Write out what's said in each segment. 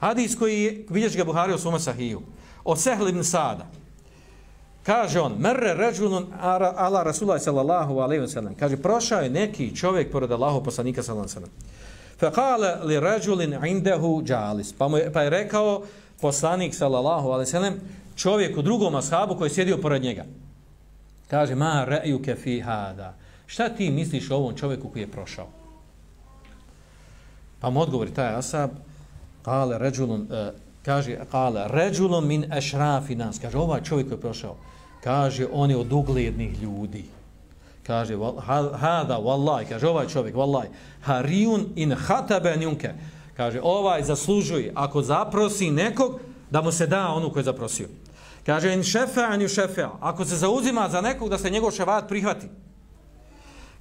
Hadis koji vidješ ga Buhari u Suma Sahiju. Od Sehl ibn Sada. Kaže on, merre ređunun ala Rasulaj sallallahu alaihi wa sallam. Kaže, prošao je neki čovjek pored Allahu poslanika sallallahu alaihi wa sallam. Fekale li ređulin indehu džalis. Pa, je, pa je rekao poslanik sallallahu alaihi wa sallam čovjek u drugom ashabu koji je sjedio pored njega. Kaže, ma re'juke fi hada. Šta ti misliš o ovom čovjeku koji je prošao? Pa mu odgovori taj asab, kale ređulun, uh, e, kaže, kale ređulun min ešrafi nas. Kaže, ovaj čovjek koji je prošao, kaže, on je od uglednih ljudi. Kaže, hada, wallahi, kaže, ovaj čovjek, wallahi, harijun in hataben junke. Kaže, ovaj zaslužuje, ako zaprosi nekog, da mu se da onu koju je zaprosio. Kaže, in šefa, in šefa, ako se zauzima za nekog, da se njegov ševat prihvati.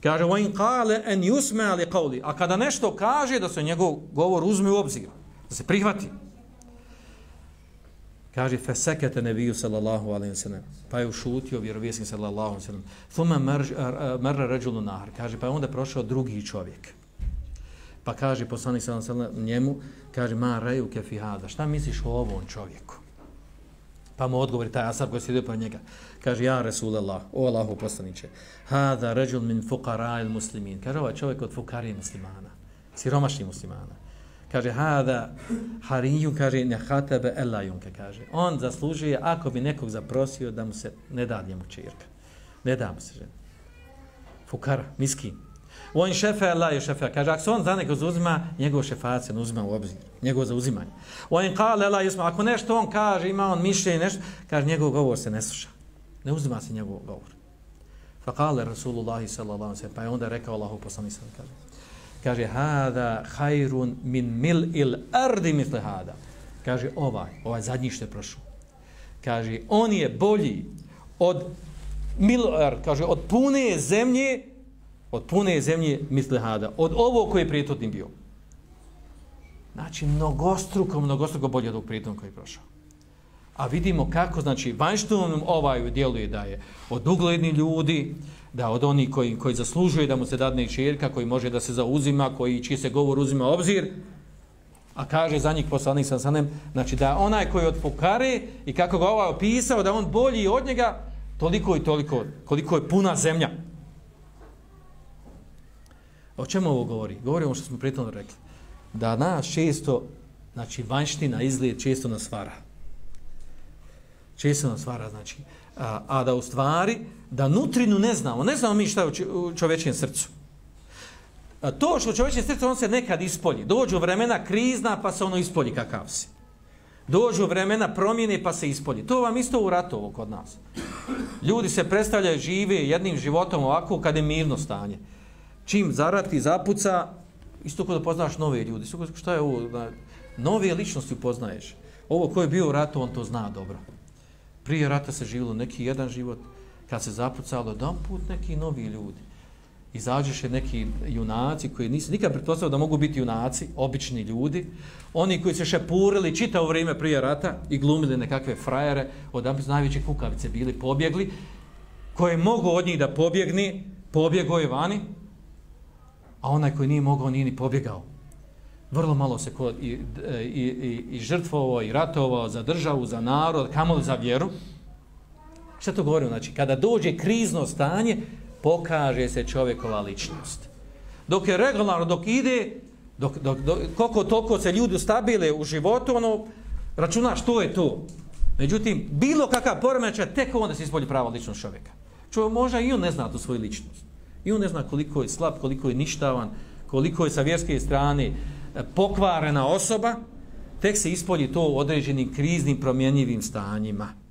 Kaže, wa in qale en yusma li qawli. A kada nešto kaže da se njegov govor uzme u obzir, da se prihvati. Kaže, fesekete nebiju sallallahu alaihi wa sallam. Pa je ušutio vjerovjesnik sallallahu alaihi wa sallam. Thuma marra rajulun nahar. Kaže, pa je onda prošao drugi čovjek. Pa kaže poslanik sallallahu alaihi wa sallam njemu, kaže, ma raju ke hada. Šta misliš o ovom čovjeku? Pa mu odgovori taj asab koji sjedio pored njega. Kaže, ja Resulallah, o Allahu poslaniće, hada ređul min fukara il muslimin. Kaže, ovaj čovjek od fukari muslimana, siromašni muslimana. Kaže, hada hariju, kaže, ne hatebe elajunke, kaže. On zaslužuje, ako bi nekog zaprosio, da mu se ne da njemu čirka. Ne da mu se žena. Fukara, miskin. On šefe Allah je šefe. Kaže, ako se on za neko zauzima, njegov šefac se ne uzima u obzir. Njegov zauzimanje. On kale Allah je Ako nešto on kaže, ima on mišljenje, nešto, kaže, njegov govor se ne sluša. Ne uzima se njegov govor. Fa kale Rasulullah sallallahu alaihi sallam. Pa je onda rekao Allahu poslani sallam. Kaže, kaže hada hajrun min mil il ardi misle hada. Kaže, ovaj, ovaj zadnji što je prošao. Kaže, on je bolji od mil, kaže, od pune zemlje od pune zemlje misle hada, od ovo koji je prijetodnim bio. Znači, mnogostruko, mnogostruko bolje od ovog prijetodnog koji je prošao. A vidimo kako, znači, vanjštvom ovaj djeluje da je od ugledni ljudi, da od oni koji, koji zaslužuje da mu se dadne čirka, koji može da se zauzima, koji čiji se govor uzima obzir, a kaže za njih poslanik sam sanem, znači da onaj koji od pokare i kako ga ovaj opisao, da on bolji od njega, toliko i toliko, koliko je puna zemlja. O čemu ovo govori? Govori ono što smo prijetno rekli. Da nas često, znači vanština, izgled, često nas vara. Često nas vara, znači. A, a da u stvari, da nutrinu ne znamo. Ne znamo mi šta je u čovečijem srcu. A to što u čovečijem srcu, on se nekad ispolji. Dođu vremena krizna, pa se ono ispolji kakav si. Dođu vremena promjene, pa se ispolji. To vam isto u ratu ovo kod nas. Ljudi se predstavljaju žive jednim životom ovako kad je mirno stanje čim zarati, zapuca, isto kod da poznaš nove ljudi. Isto kod šta je ovo? Da, nove ličnosti upoznaješ. Ovo ko je bio u ratu, on to zna dobro. Prije rata se živilo neki jedan život, kad se zapucalo, dan put neki novi ljudi. Izađeš je neki junaci koji nisu nikad pretpostavili da mogu biti junaci, obični ljudi, oni koji se šepurili čitao vrijeme prije rata i glumili nekakve frajere, od najveće kukavice bili pobjegli, koje mogu od njih da pobjegni, pobjegao je vani, a onaj koji nije mogao nije ni pobjegao. Vrlo malo se ko, i, i, i, i žrtvovao i ratovao za državu, za narod, kamo za vjeru. Šta to govorimo? Znači, kada dođe krizno stanje, pokaže se čovjekova ličnost. Dok je regularno, dok ide, dok, dok, dok, koliko toliko se ljudi stabile u životu, ono, računaš, to je to. Međutim, bilo kakav poremeća, tek onda se ispolji prava ličnost čovjeka. Čovjek možda i on ne zna tu svoju ličnost. I on ne zna koliko je slab, koliko je ništavan, koliko je sa vjerske strane pokvarena osoba, tek se ispolji to u određenim kriznim promjenjivim stanjima.